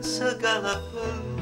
σε καναπέλι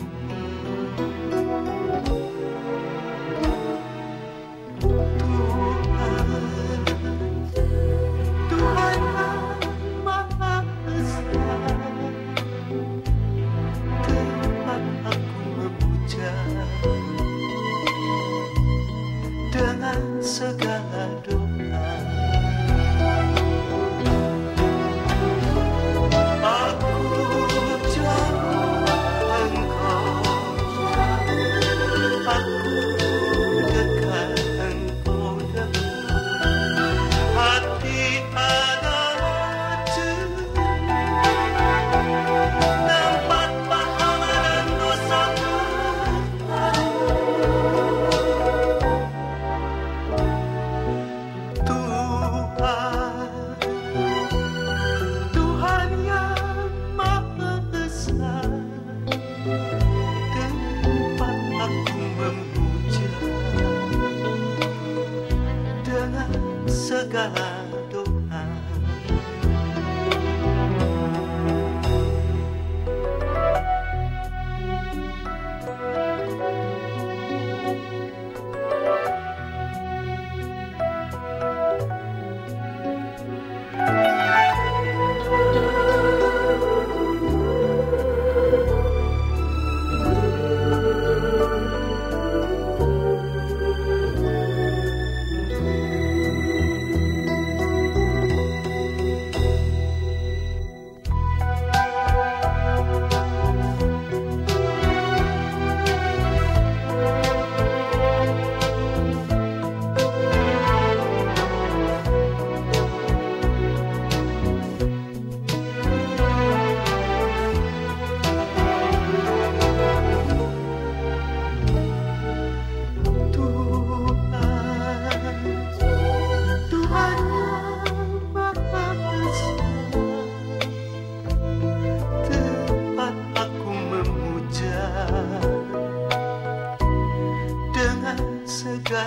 から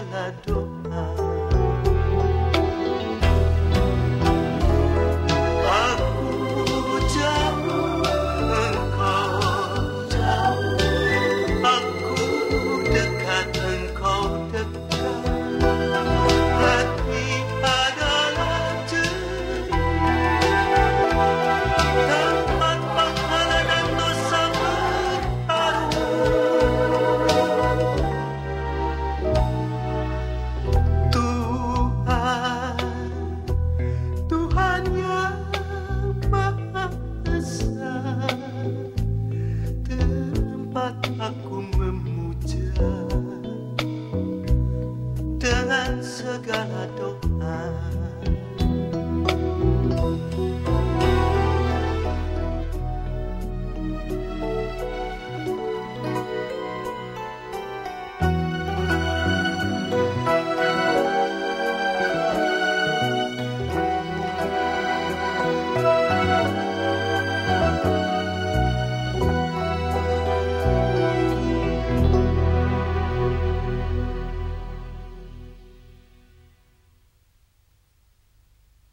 la. segala doa